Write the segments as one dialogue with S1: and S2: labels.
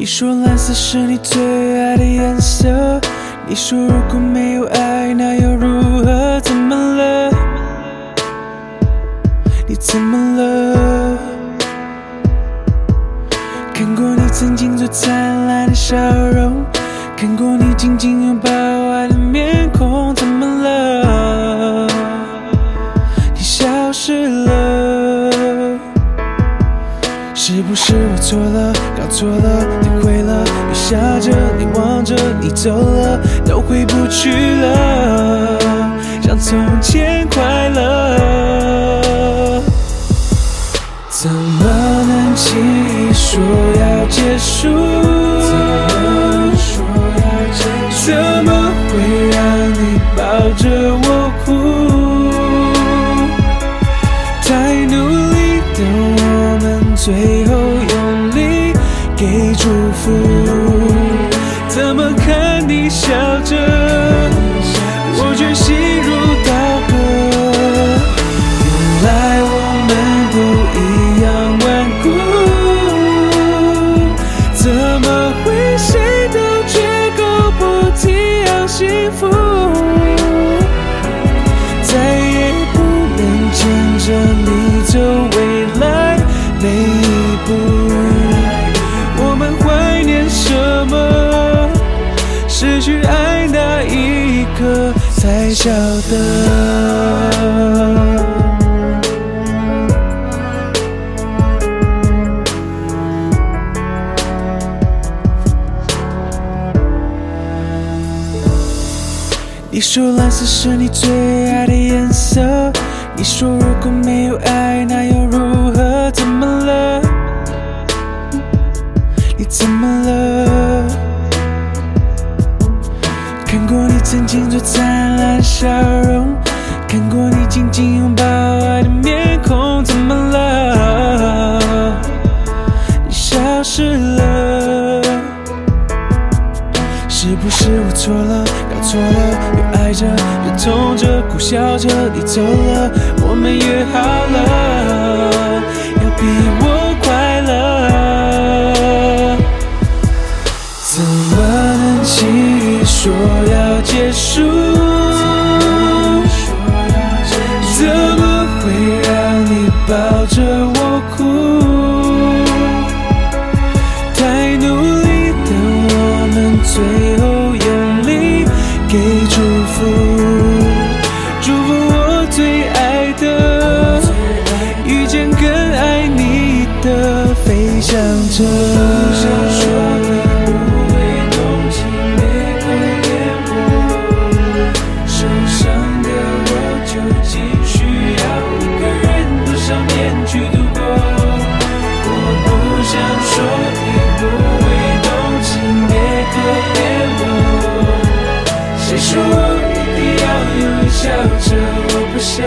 S1: 你说蓝色是你最爱的颜色，你说如果没有爱，那又如何？怎么了？你怎么了？看过你曾经最灿烂的笑容，看过你紧紧拥抱爱的面孔，怎么不是我错了，搞错了，体会了？雨下着，你望着，你走了，都回不去了，像从前快乐。怎么能轻易说要结束？怎么会让你抱着我哭？太努力的我们，最祝福。怎么看你笑着，我却心如失去爱那一刻才晓得。你说蓝色是你最爱的颜色，你说如果没有爱，看过你曾经最灿烂的笑容，看过你紧紧拥抱爱的面孔，怎么了？你消失了。是不是我错了，搞错了？越爱着，越痛着，苦笑着，你走了，我们约好了，要比我说要结束？怎么会让你抱着我哭？太努力的我们，最后用力给祝福，祝福我最爱的，遇见更爱你的，飞翔着。着？我不想。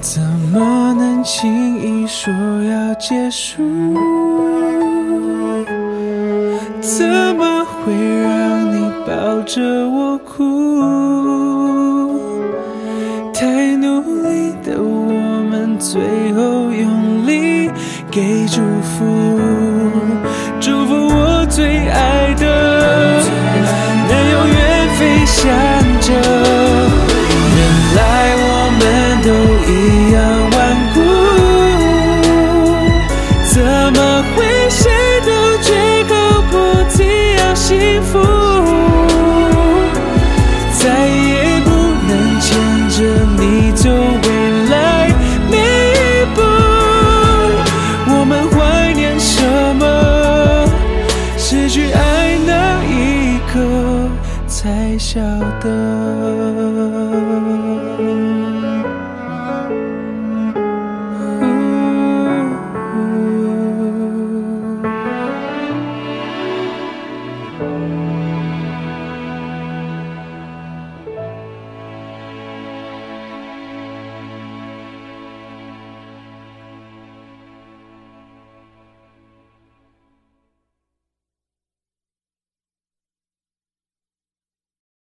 S1: 怎么能轻易说要结束？怎么会让你抱着我哭？太努力的我们，最后用力给祝福，祝福我最爱想得。